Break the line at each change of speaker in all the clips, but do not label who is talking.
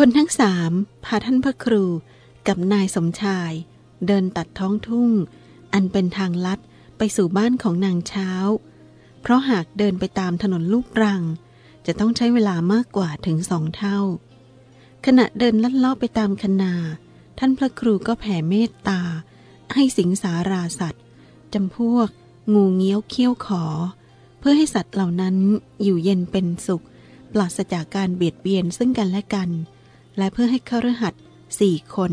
คนทั้งสามพาท่านพระครูกับนายสมชาย เดินตัดท้องทุ่ง อันเป็นทางลัดไปสู่บ้านของนางเช้า เพราะหากเดินไปตามถนนลูกรัง จะต้องใช้เวลามากกว่าถึงสองเท่า ขณะเดินลัดเลาะไปตามคนา ท่านพระครูก็แผ่เมตตา ให้สิงสาราสัตว์จำพวก งูเงี้ยวเขี้ยวขอ เพื่อให้สัตว์เหล่านั้นอยู่เย็นเป็นสุข ปราศจากการเบียดเบียนซึ่งกันและกัน และเพื่อให้เขารหัสสี่คน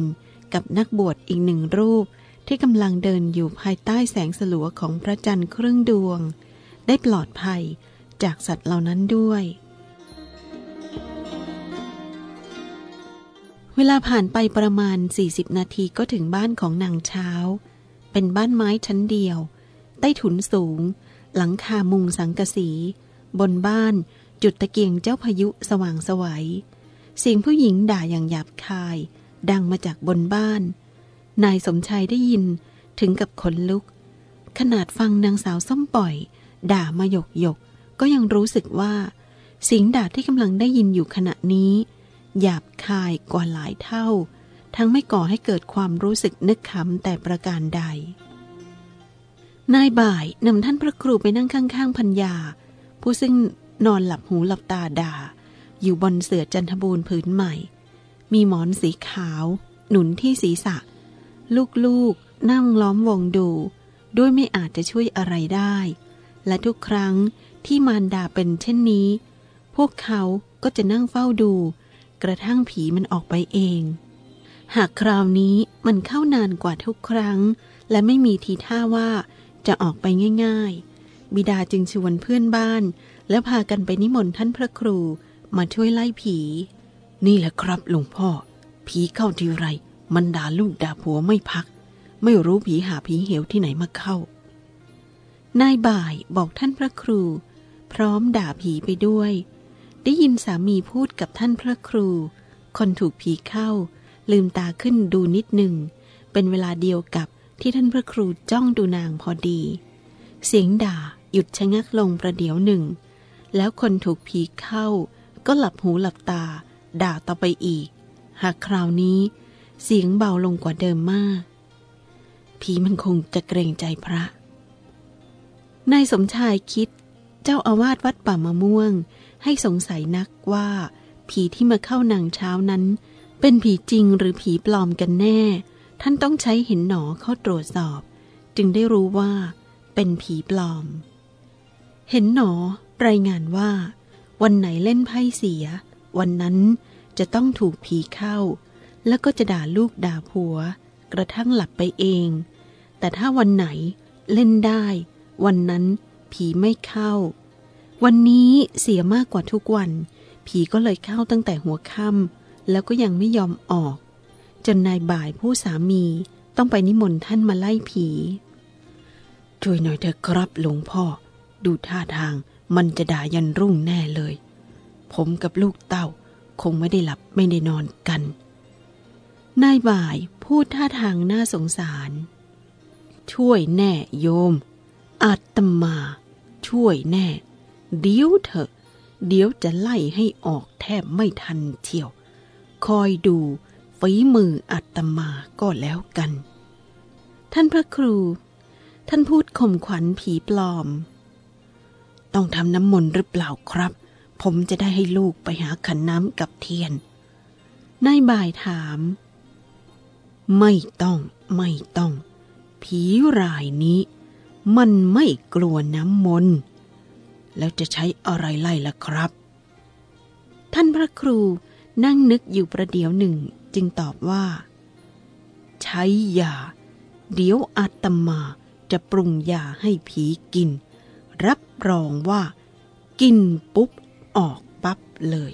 กับนักบวชอีกหนึ่งรูป ที่กำลังเดินอยู่ภายใต้แสงสลัวของพระจันทร์ครึ่งดวง ได้ปลอดภัยจากสัตว์เหล่านั้นด้วย เวลาผ่านไปประมาณ 40 นาทีก็ถึงบ้านของนางเช้า เป็นบ้านไม้ชั้นเดียว ใต้ถุนสูง หลังคามุงสังกะสี บนบ้านจุดตะเกียงเจ้าพายุสว่างสวยัย เสียงผู้หญิงด่าอย่างหยาบคาย ดังมาจากบนบ้าน นายสมชายได้ยินถึงกับขนลุก ขนาดฟังนางสาวส้มปล่อย ด่ามาหยกหยกก็ยังรู้สึกว่าเสียงด่าที่กำลังได้ยินอยู่ขณะนี้ หยาบคายกว่าหลายเท่า ทั้งไม่ก่อให้เกิดความรู้สึกนึกขำแต่ประการใด นายบ่ายนำท่านพระครูไปนั่งข้างๆพัญญา ผู้ซึ่งนอนหลับหูหลับตาด่า อยู่บนเสื่อจันทบูรณ์ผืนใหม่ มีหมอนสีขาว หนุนที่ศีรษะ ลูกๆนั่งล้อมวงดู ด้วยไม่อาจจะช่วยอะไรได้ และทุกครั้งที่มารดาเป็นเช่นนี้ พวกเขาก็จะนั่งเฝ้าดู กระทั่งผีมันออกไปเอง หากคราวนี้มันเข้านานกว่าทุกครั้ง และไม่มีทีท่าว่าจะออกไปง่าย ๆ บิดาจึงชวนเพื่อนบ้าน แล้วพากันไปนิมนต์ท่านพระครู มาช่วยไล่ผี นี่แหละครับหลวงพ่อ ผีเข้าทีไร มันด่าลูกด่าผัวไม่พัก ไม่รู้ผีหาผีเหวที่ไหนมาเข้า นายบ่ายบอกท่านพระครู พร้อมด่าผีไปด้วย ได้ยินสามีพูดกับท่านพระครู คนถูกผีเข้า ลืมตาขึ้นดูนิดหนึ่ง เป็นเวลาเดียวกับที่ท่านพระครูจ้องดูนางพอดี เสียงด่าหยุดชะงักลงประเดี๋ยวหนึ่ง แล้วคนถูกผีเข้า ก็หลับหูหลับตา ด่าต่อไปอีก หากคราวนี้เสียงเบาลงกว่าเดิมมาก ผีมันคงจะเกรงใจพระ นายสมชายคิด เจ้าอาวาสวัดป่ามะม่วง ให้สงสัยนักว่า ผีที่มาเข้านางเช้านั้น เป็นผีจริงหรือผีปลอมกันแน่ ท่านต้องใช้เห็นหนอเข้าตรวจสอบ จึงได้รู้ว่า เป็นผีปลอม เห็นหนอรายงานว่า วันไหนเล่นไพ่เสีย วันนั้นจะต้องถูกผีเข้า แล้วก็จะด่าลูกด่าผัว กระทั่งหลับไปเอง แต่ถ้าวันไหนเล่นได้ วันนั้นผีไม่เข้า วันนี้เสียมากกว่าทุกวัน ผีก็เลยเข้าตั้งแต่หัวค่ำแล้วก็ยังไม่ยอมออก จนนายบ่ายผู้สามีต้องไปนิมนต์ท่านมาไล่ผี ช่วยหน่อยเถอะครับหลวงพ่อ ดูท่าทาง มันจะด่ายันรุ่งแน่เลย ผมกับลูกเต้าคงไม่ได้หลับไม่ได้นอนกัน นายบ่ายพูดท่าทางน่าสงสาร ช่วยแน่โยม อาตมา ช่วยแน่ เดี๋ยวเถอะ เดี๋ยวจะไล่ให้ออกแทบไม่ทันเที่ยว คอยดูฝีมืออาตมาก็แล้วกัน ท่านพระครู ท่านพูดข่มขวัญผีปลอม ต้องทำน้ำมนต์หรือเปล่าครับ ผมจะได้ให้ลูกไปหาขันน้ำกับเทียนนายบ่ายถาม ไม่ต้องไม่ต้อง ผีรายนี้ มันไม่กลัวน้ำมนต์แล้วจะใช้อะไรไล่ล่ะครับ ท่านพระครูนั่งนึกอยู่ประเดี๋ยวหนึ่งจึงตอบว่า ใช้ยา เดี๋ยวอาตมาจะปรุงยาให้ผีกิน รับรองว่า กินปุ๊บ ออกปั๊บเลย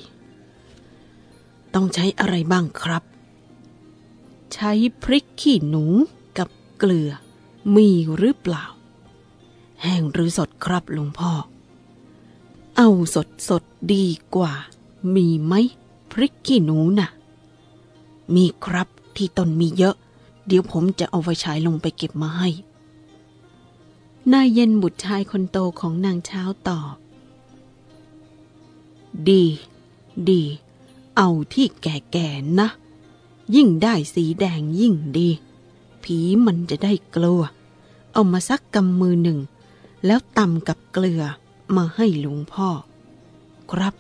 ต้องใช้อะไรบ้างครับ ใช้พริกขี้หนูกับเกลือ มีหรือเปล่า แห้งหรือสดครับหลวงพ่อ เอาสดสดดีกว่า มีไหมพริกขี้หนูนะ่ะ มีครับที่ตนมีเยอะ เดี๋ยวผมจะเอาไฟฉายลงไปเก็บมาให้ นายเย็นบุตรชายคนโตของนางเช้าตอบ ดี ดี เอาที่แก่ๆนะ ยิ่งได้สีแดงยิ่งดี ผีมันจะได้กลัว เอามาสักกำมือหนึ่ง แล้วตำกับเกลือมาให้หลวงพ่อ ครับ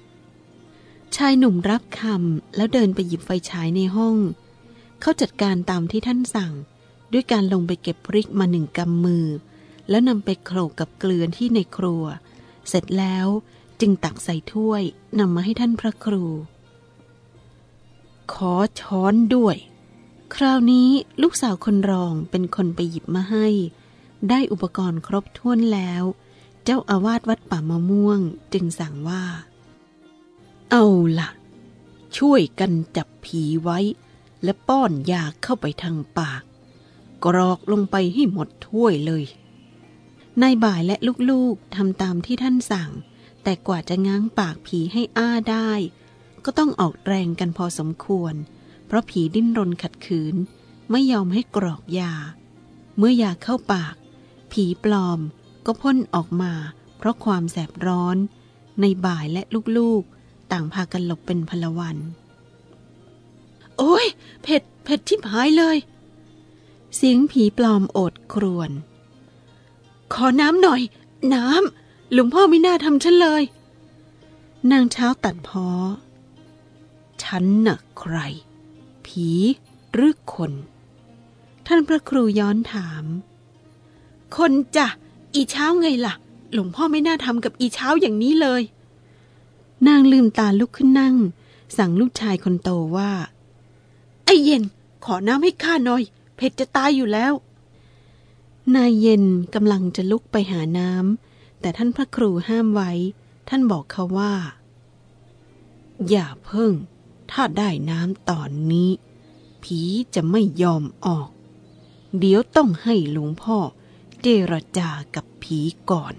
ชายหนุ่มรับคำแล้วเดินไปหยิบไฟฉายในห้อง เขาจัดการตามที่ท่านสั่ง ด้วยการลงไปเก็บพริกมาหนึ่งกำมือ แล้วนำไปโขลกกับเกลือที่ในครัว เสร็จแล้วจึงตักใส่ถ้วยนำมาให้ท่านพระครู ขอช้อนด้วย คราวนี้ลูกสาวคนรองเป็นคนไปหยิบมาให้ ได้อุปกรณ์ครบถ้วนแล้ว เจ้าอาวาสวัดป่ามะม่วงจึงสั่งว่า เอาละ่ะ ช่วยกันจับผีไว้ และป้อนยาเข้าไปทางปาก กรอกลงไปให้หมดถ้วยเลย นายบ่ายและลูกๆทำตามที่ท่านสั่ง แต่กว่าจะง้างปากผีให้อ้าได้ ก็ต้องออกแรงกันพอสมควร เพราะผีดิ้นรนขัดขืน ไม่ยอมให้กรอกยา เมื่อยาเข้าปาก ผีปลอมก็พ่นออกมา เพราะความแสบร้อน ในบ่ายและลูกๆ ต่างพากันหลบเป็นพลวัน โอ้ย เผ็ด เผ็ดทิบหายเลย เสียงผีปลอมโอดครวญ ขอน้ำหน่อย น้ำหลวงพ่อไม่น่าทำฉันเลย นางเช้าตัดพอ ฉันน่ะใคร ผีหรือคน ท่านพระครูย้อนถาม คนจ้ะอีเช้าไงล่ะ หลวงพ่อไม่น่าทำกับอีเช้าอย่างนี้เลย นางลืมตาลุกขึ้นนั่ง สั่งลูกชายคนโตว่า ไอเย็น ขอน้ำให้ข้าหน่อย เผ็ดจะตายอยู่แล้ว นายเย็นกำลังจะลุกไปหาน้ำแต่ท่านพระครูห้ามไว้ ท่านบอกเขาว่า อย่าเพิ่ง ถ้าได้น้ำตอนนี้ ผีจะไม่ยอมออก เดี๋ยวต้องให้หลวงพ่อเจรจากับผีก่อน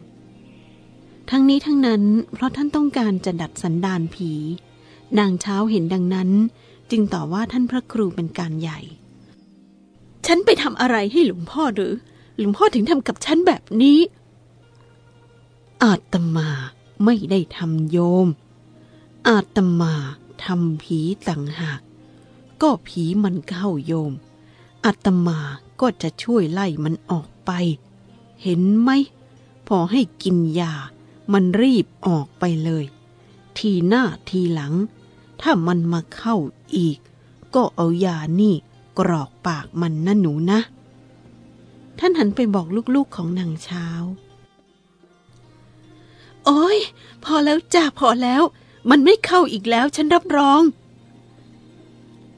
ทั้งนี้ทั้งนั้นเพราะท่านต้องการจะดัดสันดานผี นางเช้าเห็นดังนั้น จึงต่อว่าท่านพระครูเป็นการใหญ่ ฉันไปทำอะไรให้หลวงพ่อหรือ หลวงพ่อถึงทำกับฉันแบบนี้ อาตมาไม่ได้ทำโยม อาตมาทำผีต่างหาก ก็ผีมันเข้าโยม อาตมาก็จะช่วยไล่มันออกไป เห็นไหม พอให้กินยา มันรีบออกไปเลย ทีหน้าทีหลัง ถ้ามันมาเข้าอีก ก็เอายานี่กรอกปากมันนะหนูนะ ท่านหันไปบอกลูกๆของนางเช้า โอ้ยพอแล้วจ้าพอแล้ว มันไม่เข้าอีกแล้ว ฉันรับรอง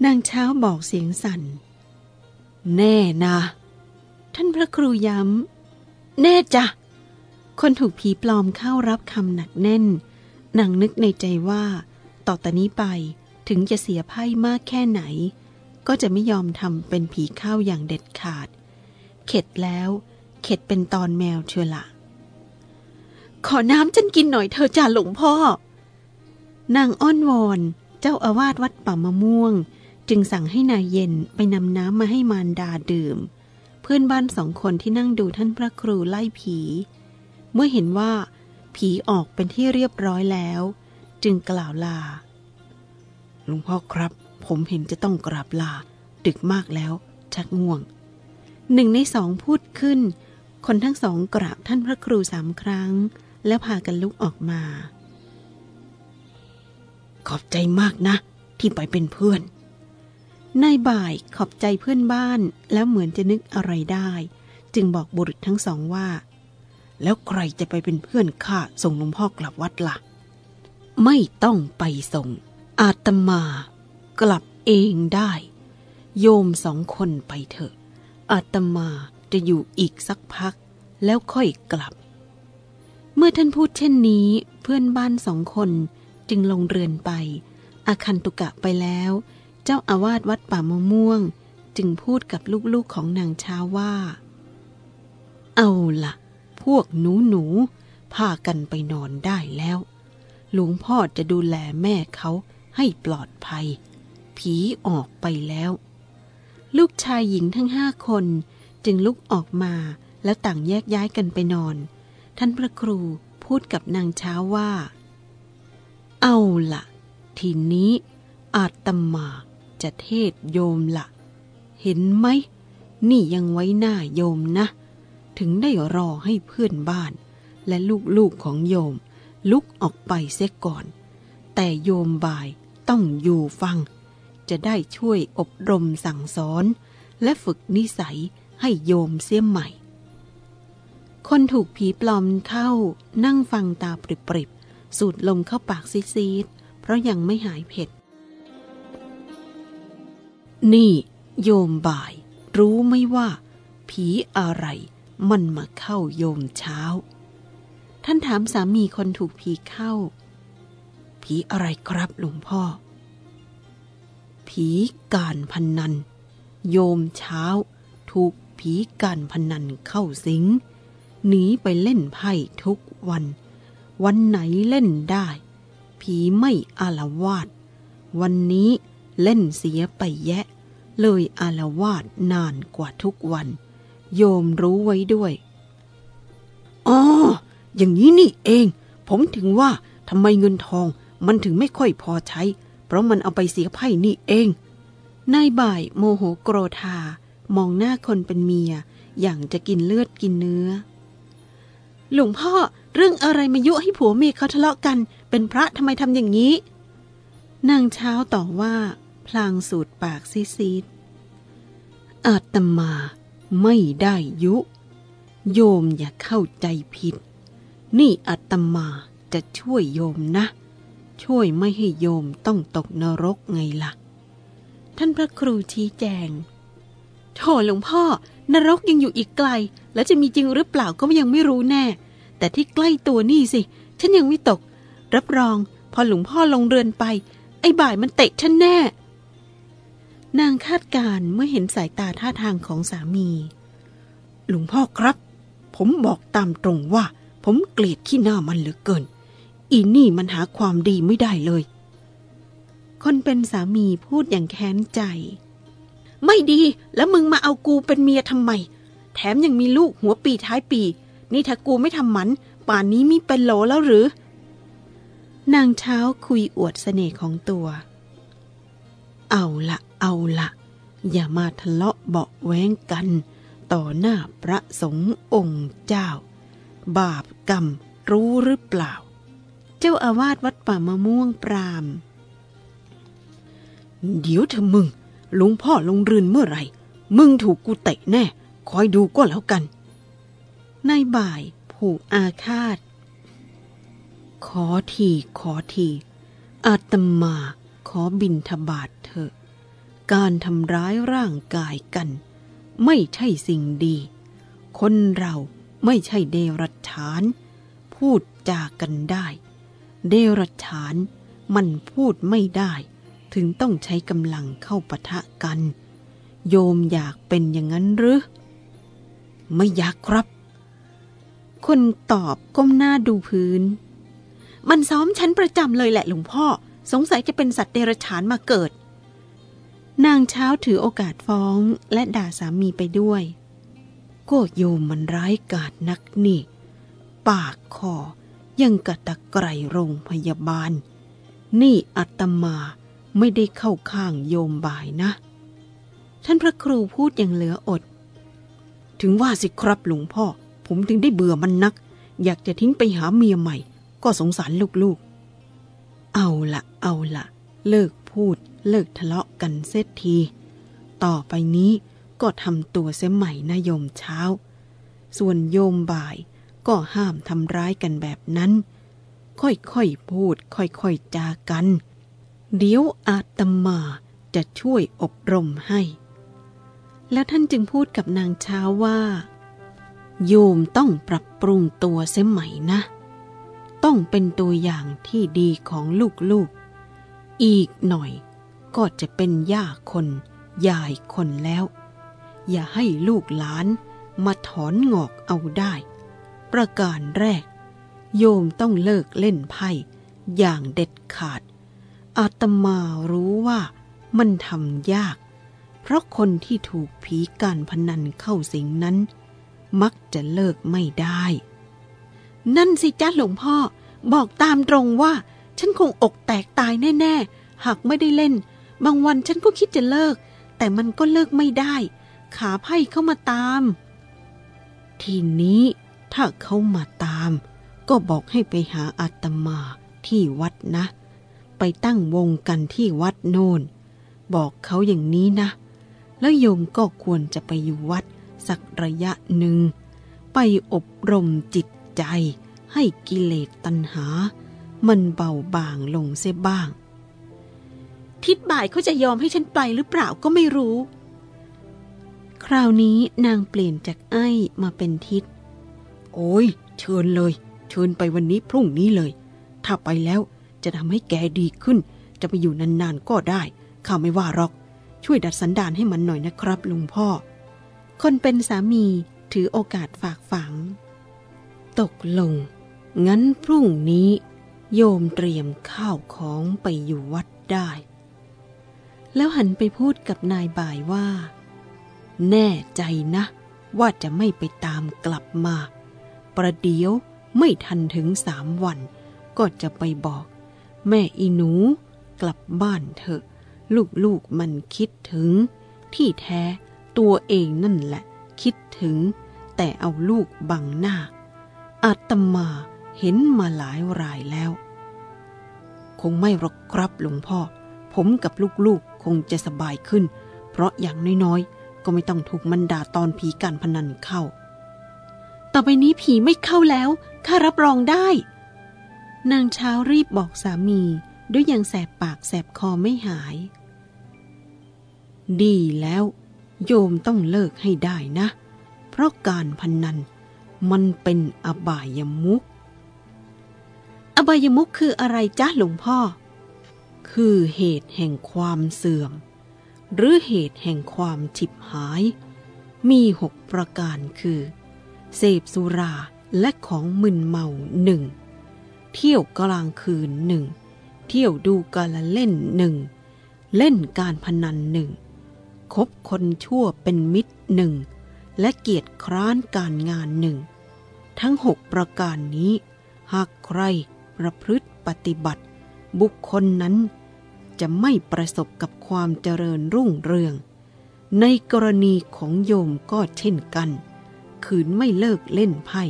นางเช้าบอกเสียงสั่น แน่นะ ท่านพระครูย้ำ แน่จ้ะ คนถูกผีปลอมเข้ารับคำหนักแน่น นางนึกในใจว่า ต่อแต่นี้ไปถึงจะเสียไพ่มากแค่ไหน ก็จะไม่ยอมทำเป็นผีเข้าอย่างเด็ดขาดเเข็ดแล้ว เข็ดเป็นตอนแมวเชียวละขอน้ำฉันกินหน่อยเธอจ่าหลวงพ่อ นางอ้อนวอน เจ้าอาวาสวัดป่ามะม่วง จึงสั่งให้นายเย็นไปนำน้ำมาให้มารดาดื่ม เพื่อนบ้านสองคนที่นั่งดูท่านพระครูไล่ผี เมื่อเห็นว่า ผีออกเป็นที่เรียบร้อยแล้ว จึงกล่าวลาหลวงพ่อครับ ผมเห็นจะต้องกราบลา ดึกมากแล้ว ชักง่วง หนึ่งในสองพูดขึ้น คนทั้งสองกราบท่านพระครูสามครั้ง แล้วพากันลุกออกมา ขอบใจมากนะ ที่ไปเป็นเพื่อนนายบ่ายขอบใจเพื่อนบ้านแล้วเหมือนจะนึกอะไรได้ จึงบอกบุรุษทั้งสองว่า แล้วใครจะไปเป็นเพื่อนข้าส่งหลวงพ่อกลับวัดละ่ะ ไม่ต้องไปส่ง อาตมากลับเองได้ โยมสองคนไปเถอะ อาตมาจะอยู่อีกสักพัก แล้วค่อยกลับ เมื่อท่านพูดเช่นนี้เพื่อนบ้านสองคนจึงลงเรือนไป อาคันตุกะไปแล้ว เจ้าอาวาสวัดป่ามะม่วง จึงพูดกับลูกๆของนางเช้าว่า เอาละ่ะ พวกหนูหนูพากันไปนอนได้แล้ว หลวงพ่อจะดูแลแม่เขาให้ปลอดภัย ผีออกไปแล้ว ลูกชายหญิงทั้งห้าคนจึงลุกออกมาแล้วต่างแยกย้ายกันไปนอน ท่านพระครูพูดกับนางเช้าว่า เอาละ ทีนี้อาตมาจะเทศโยมละเห็นไหม นี่ยังไว้หน้าโยมนะ ถึงได้รอให้เพื่อนบ้าน และลูกๆของโยม ลุกออกไปเสียก่อน แต่โยมบ่ายต้องอยู่ฟัง จะได้ช่วยอบรมสั่งสอน และฝึกนิสัยให้โยมเสียใหม่ คนถูกผีปลอมเข้า นั่งฟังตาปริบๆ สูดลมเข้าปากซีดๆ เพราะยังไม่หายเผ็ด นี่ โยมบ่าย รู้ไหมว่า ผีอะไร มันมาเข้าโยมเช้า ท่านถามสามีคนถูกผีเข้า ผีอะไรครับหลวงพ่อ ผีการพนนัน โยมเช้า ถูกผีการพนนันเข้าสิง หนีไปเล่นไพ่ทุกวัน วันไหนเล่นได้ ผีไม่อารวาด วันนี้เล่นเสียไปแยะ เลยอารวาดนานกว่าทุกวัน โยมรู้ไว้ด้วยอ๋ออย่างนี้นี่เอง ผมถึงว่าทำไมเงินทองมันถึงไม่ค่อยพอใช้ ราะมันเอาไปเสียไพ่นี่เอง นายบ่ายโมโหโกรธามองหน้าคนเป็นเมีย อย่างจะกินเลือดกินเนื้อ หลวงพ่อเรื่องอะไรมายุให้ผัวเมียเขาทะเลาะกัน เป็นพระทำไมทำอย่างนี้ นางเช้าต่อว่า พลางสูดปากซีดอาตมาไม่ได้ยุ โยมอย่าเข้าใจผิด นี่อาตมาจะช่วยโยมนะ ช่วยไม่ให้โยมต้องตกนรกไงล่ะ ท่านพระครูชี้แจงโถหลวงพ่อนรกยังอยู่อีกไกล แล้วจะมีจริงหรือเปล่าก็ยังไม่รู้แน่ แต่ที่ใกล้ตัวนี่สิ ฉันยังไม่ตก รับรอง พอหลวงพ่อลงเรือนไป ไอ้บ่ายมันเตะฉันแน่ นางคาดการเมื่อเห็นสายตาท่าทางของสามี หลวงพ่อครับ ผมบอกตามตรงว่า ผมเกลียดขี้หน้ามันเหลือเกิน อีนี่มันหาความดีไม่ได้เลย คนเป็นสามีพูดอย่างแค้นใจ ไม่ดีแล้วมึงมาเอากูเป็นเมียทำไม แถมยังมีลูกหัวปีท้ายปี นี่ถ้ากูไม่ทำมัน ป่านนี้มีเป็นโหลแล้วหรือ นางเช้าคุยอวดเสน่ห์ของตัว เอาละเอาละอย่ามาทะเลาะเบาแว้งกัน ต่อหน้าพระสงฆ์องค์เจ้า บาปกรรมรู้หรือเปล่า เจ้าอาวาสวัดป่ามะม่วงปราม เดี๋ยวเธอมึงหลวงพ่อลงเรือนเมื่อไหร่ มึงถูกกูเตะแน่ คอยดูก็แล้วกันนายบ่ายผูกอาฆาต ขอทีขอทีอาตมาขอบินทบาทเถอะ การทำร้ายร่างกายกัน ไม่ใช่สิ่งดี คนเราไม่ใช่เดรัจฉาน พูดจากันได้ เดรัจฉาน มันพูดไม่ได้ ถึงต้องใช้กำลังเข้าปะทะกัน โยมอยากเป็นอย่างนั้นหรือ ไม่อยากครับ คนตอบก้มหน้าดูพื้น มันซ้อมฉันประจำเลยแหละหลวงพ่อ สงสัยจะเป็นสัตว์เดรัจฉานมาเกิด นางเช้าถือโอกาสฟ้องและด่าสามีไปด้วยก็โยมมันร้ายกาจนักนี่ ปากคอ ยังกะตะไกรโรงพยาบาล นี่อัตมาไม่ได้เข้าข้างโยมบ่ายนะ ท่านพระครูพูดอย่างเหลืออด ถึงว่าสิครับหลวงพ่อ ผมถึงได้เบื่อมันนัก อยากจะทิ้งไปหาเมียใหม่ ก็สงสารลูกๆ เอาละเอาละเลิกพูดเลิกทะเลาะกันเสียที ต่อไปนี้ก็ทำตัวเสียใหม่นะโยมเช้า ส่วนโยมบ่าย ก็ห้ามทำร้ายกันแบบนั้น ค่อยๆพูด ค่อยๆจากัน เดี๋ยวอาตมาจะช่วยอบรมให้ แล้วท่านจึงพูดกับนางเช้าว่า โยมต้องปรับปรุงตัวเสียใหม่นะ ต้องเป็นตัวอย่างที่ดีของลูกๆ อีกหน่อยก็จะเป็นย่าคนยายคนแล้ว อย่าให้ลูกหลานมาถอนงอกเอาได้ ประการแรก โยมต้องเลิกเล่นไพ่อย่างเด็ดขาด อาตมารู้ว่ามันทำยาก เพราะคนที่ถูกผีการพนันเข้าสิงนั้น มักจะเลิกไม่ได้ นั่นสิจ้าหลวงพ่อบอกตามตรงว่า ฉันคงอกแตกตายแน่ ๆ หากไม่ได้เล่น บางวันฉันก็คิดจะเลิก แต่มันก็เลิกไม่ได้ ขาไพ่เข้ามาตาม ทีนี้ ถ้าเขามาตาม ก็บอกให้ไปหาอาตมาที่วัดนะ ไปตั้งวงกันที่วัดโนนบอกเขาอย่างนี้นะ แล้วโยมก็ควรจะไปอยู่วัดสักระยะหนึ่ง ไปอบรมจิตใจให้กิเลสตัณหา มันเบาบางลงเสียบ้าง ทิดบ่ายเขาจะยอมให้ฉันไปหรือเปล่าก็ไม่รู้ คราวนี้นางเปลี่ยนจากไอ้มาเป็นทิศ โอ้ย เชิญเลย เชิญไปวันนี้พรุ่งนี้เลย ถ้าไปแล้วจะทำให้แกดีขึ้น จะไปอยู่นานๆก็ได้ ข้าไม่ว่าหรอก ช่วยดัดสันดานให้มันหน่อยนะครับลุงพ่อ คนเป็นสามีถือโอกาสฝากฝัง ตกลง งั้นพรุ่งนี้ โยมเตรียมข้าวของไปอยู่วัดได้ แล้วหันไปพูดกับนายบ่ายว่า แน่ใจนะ ว่าจะไม่ไปตามกลับมา ประเดี๋ยวไม่ทันถึงสามวัน ก็จะไปบอก แม่อีหนู กลับบ้านเถอะ ลูกๆมันคิดถึง ที่แท้ตัวเองนั่นแหละ คิดถึง แต่เอาลูกบังหน้า อาตมาเห็นมาหลายรายแล้ว คงไม่รกครับหลวงพ่อ ผมกับลูกๆคงจะสบายขึ้น เพราะอย่างน้อยๆ ก็ไม่ต้องถูกมันด่าตอนผีการพนันเข้า ต่อไปนี้ผีไม่เข้าแล้ว ข้ารับรองได้ นางเช้ารีบบอกสามีด้วยยังแสบปากแสบคอไม่หาย ดีแล้ว โยมต้องเลิกให้ได้นะ เพราะการพนนันมันเป็นอบายมุก อบายมุกคืออะไรจ้าหลวงพ่อ คือเหตุแห่งความเสื่อม หรือเหตุแห่งความฉิบหาย มีหกประการคือ เสพสุราและของมึนเมาหนึ่ง เที่ยวกลางคืนหนึ่ง เที่ยวดูกาลเล่นหนึ่ง เล่นการพนันหนึ่ง คบคนชั่วเป็นมิตรหนึ่ง และเกียรติคร้านการงานหนึ่ง ทั้งหกประการนี้ หากใครประพฤติปฏิบัติ บุคคลนั้นจะไม่ประสบกับความเจริญรุ่งเรือง ในกรณีของโยมก็เช่นกัน ขืนไม่เลิกเล่นไพ่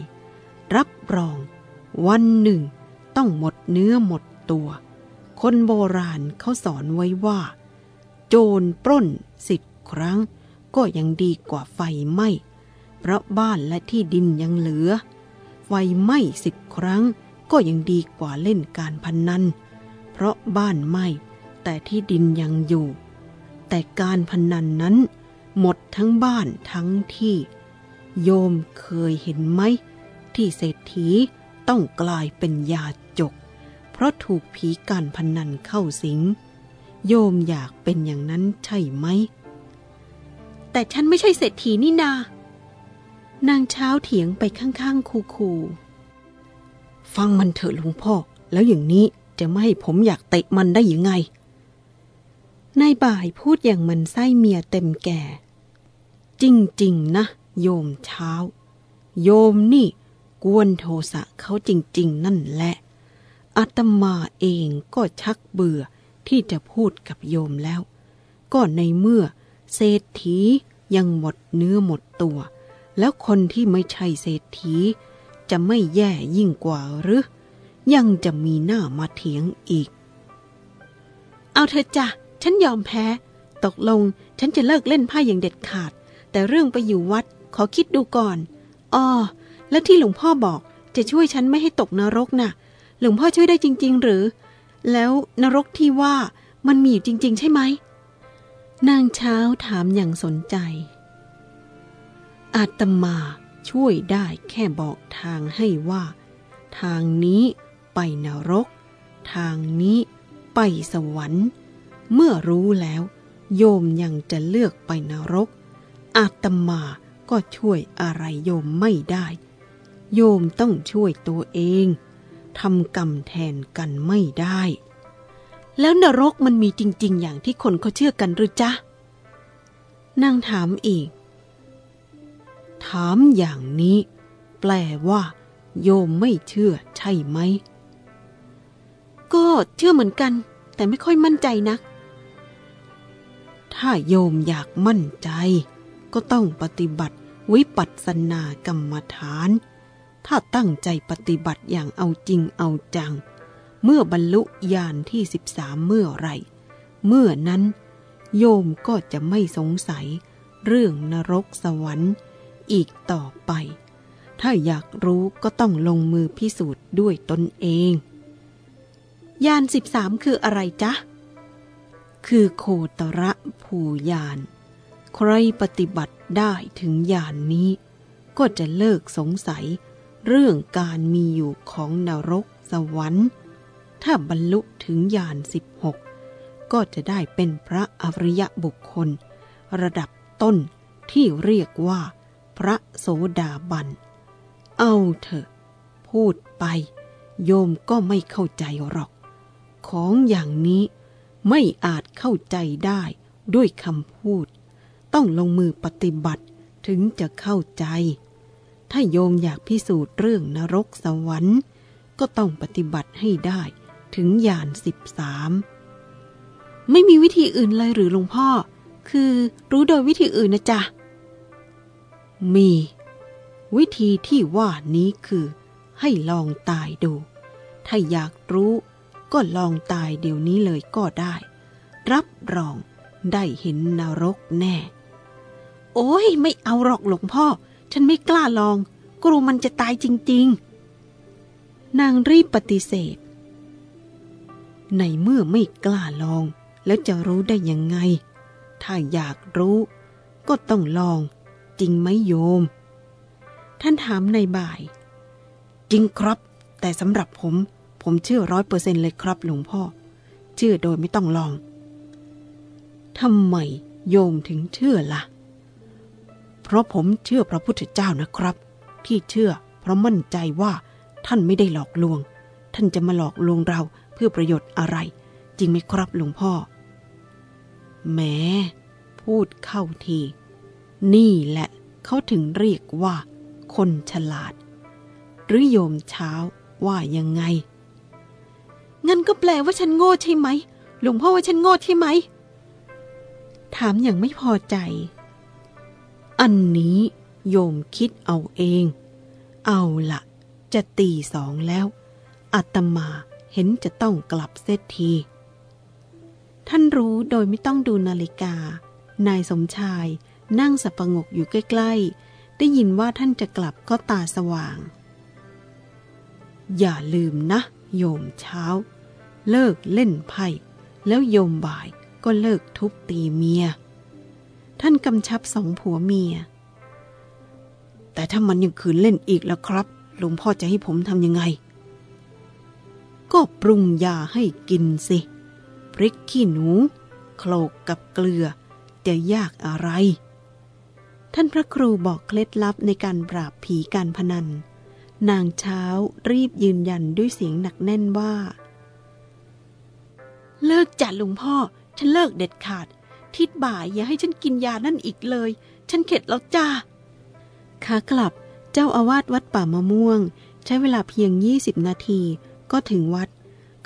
รับรอง วันหนึ่ง ต้องหมดเนื้อหมดตัว คนโบราณเขาสอนไว้ว่า โจรปล้นสิบครั้ง ก็ยังดีกว่าไฟไหม้เพราะบ้านและที่ดินยังเหลือ ไฟไหม้สิบครั้ง ก็ยังดีกว่าเล่นการพนนัน เพราะบ้านไหม้แต่ที่ดินยังอยู่ แต่การพนนันนั้น หมดทั้งบ้านทั้งที่ โยมเคยเห็นไหม ที่เศรษฐีต้องกลายเป็นยาจก เพราะถูกผีการพนันเข้าสิง โยมอยากเป็นอย่างนั้นใช่ไหม แต่ฉันไม่ใช่เศรษฐีนี่นา นางเช้าเถียงไปข้างๆคูๆฟังมันเถอะลวงพ่อ แล้วอย่างนี้จะไม่ให้ผมอยากเตะมันได้ยังไงนายบ่ายพูดอย่างมันไส้เมียเต็มแก่ จริง ๆ นะ โยมเช้า โยมนี่กวนโทสะเขาจริง ๆ นั่นแหละอาตมาเองก็ชักเบื่อที่จะพูดกับโยมแล้ว ก็ในเมื่อเศรษฐียังหมดเนื้อหมดตัว แล้วคนที่ไม่ใช่เศรษฐี จะไม่แย่ยิ่งกว่าหรือ ยังจะมีหน้ามาเถียงอีก เอาเธอจ้ะฉันยอมแพ้ ตกลงฉันจะเลิกเล่นไพ่อย่างเด็ดขาด แต่เรื่องไปอยู่วัด ขอคิดดูก่อนอ้อแล้วที่หลวงพ่อบอกจะช่วยฉันไม่ให้ตกนรกน่ะ หลวงพ่อช่วยได้จริง ๆ หรือ แล้วนรกที่ว่ามันมีอยู่จริง ๆ ใช่ไหม นางเช้าถามอย่างสนใจ อาตมาช่วยได้แค่บอกทางให้ว่า ทางนี้ไปนรก ทางนี้ไปสวรรค์ เมื่อรู้แล้ว โยมยังจะเลือกไปนรก อาตมา ก็ช่วยอะไรโยมไม่ได้ โยมต้องช่วยตัวเองทำกรรมแทนกันไม่ได้ แล้วนรกมันมีจริง ๆ อย่างที่คนเขาเชื่อกันหรือจ๊ะนางถามอีก ถามอย่างนี้ แปลว่า โยมไม่เชื่อใช่ไหม ก็เชื่อเหมือนกัน แต่ไม่ค่อยมั่นใจนัก ถ้าโยมอยากมั่นใจ ก็ต้องปฏิบัติ วิปัสสนากรรมฐาน ถ้าตั้งใจปฏิบัติอย่างเอาจริงเอาจัง เมื่อบรรลุญาณที่สิบสามเมื่อไร เมื่อนั้นโยมก็จะไม่สงสัยเรื่องนรกสวรรค์อีกต่อไป ถ้าอยากรู้ก็ต้องลงมือพิสูจน์ด้วยตนเอง ยานสิบสามคืออะไรจ๊ะ คือโคตรภูยาน ใครปฏิบัติได้ถึงยานนี้ ก็จะเลิกสงสัยเรื่องการมีอยู่ของนรกสวรรค์ ถ้าบรรลุถึงยานสิบหกก็จะได้เป็นพระอริยบุคคล ระดับต้นที่เรียกว่า พระโสดาบัน เอาเถอะ พูดไป โยมก็ไม่เข้าใจหรอก ของอย่างนี้ไม่อาจเข้าใจได้ด้วยคำพูด ต้องลงมือปฏิบัติถึงจะเข้าใจ ถ้าโยมอยากพิสูจน์เรื่องนรกสวรรค์ ก็ต้องปฏิบัติให้ได้ถึงยานสิบสามไม่มีวิธีอื่นเลยหรือหลวงพ่อ คือรู้โดยวิธีอื่นนะจ๊ะ มี วิธีที่ว่านี้คือ ให้ลองตายดู ถ้าอยากรู้ก็ลองตายเดี๋ยวนี้เลยก็ได้ รับรองได้เห็นนรกแน่ โอ้ยไม่เอาหรอกหลวงพ่อ ฉันไม่กล้าลอง กลัวมันจะตายจริง ๆ นางรีบปฏิเสธ ในเมื่อไม่กล้าลอง แล้วจะรู้ได้ยังไง ถ้าอยากรู้ ก็ต้องลอง จริงไหมโยม ท่านถามในบ่าย จริงครับ แต่สำหรับผม ผมเชื่อร้อยเปอร์เซ็นเลยครับหลวงพ่อ เชื่อโดยไม่ต้องลองทำไมโยมถึงเชื่อละ่ะ ราะผมเชื่อพระพุทธเจ้านะครับ ที่เชื่อ เพราะมั่นใจว่าท่านไม่ได้หลอกลวง ท่านจะมาหลอกลวงเราเพื่อประโยชน์อะไร จริงไหมครับหลวงพ่อแหมพูดเข้าที นี่แหละเขาถึงเรียกว่า คนฉลาด หรือโยมเช้าว่ายังไง งั้นก็แปลว่าฉันโง่ใช่ไหม หลวงพ่อว่าฉันโง่ใช่ไหม ถามอย่างไม่พอใจ อันนี้โยมคิดเอาเอง เอาละจะตีสองแล้วอาตมาเห็นจะต้องกลับเสียที ท่านรู้โดยไม่ต้องดูนาฬิกา นายสมชายนั่งสับประงกอยู่ใกล้ๆ ได้ยินว่าท่านจะกลับก็ตาสว่าง อย่าลืมนะ โยมเช้า เลิกเล่นไพ่ แล้วโยมบ่ายก็เลิกทุบตีเมีย ท่านกำชับสองผัวเมีย แต่ถ้ามันยังคืนเล่นอีกแล้วครับ หลวงพ่อจะให้ผมทำยังไง ก็ปรุงยาให้กินสิ พริกขี้หนู โคลกกับเกลือ จะยากอะไร ท่านพระครูบอกเคล็ดลับในการปราบผีการพนัน นางเช้ารีบยืนยันด้วยเสียงหนักแน่นว่า เลิกจัดหลวงพ่อ ฉันเลิกเด็ดขาด ทิดบ่ายอย่าให้ฉันกินยานั่นอีกเลย ฉันเข็ดแล้วจ้าขากลับเจ้าอาวาสวัดป่ามะม่วง ใช้เวลาเพียง 20 นาที ก็ถึงวัด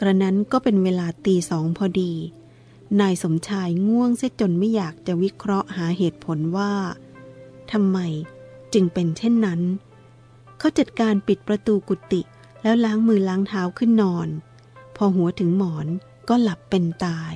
กระนั้นก็เป็นเวลาตีสองพอดี นายสมชายง่วงเสียจนไม่อยากจะวิเคราะห์หาเหตุผลว่าทำไมจึงเป็นเช่นนั้น เขาจัดการปิดประตูกุฏิแล้วล้างมือล้างเท้าขึ้นนอน พอหัวถึงหมอนก็หลับเป็นตาย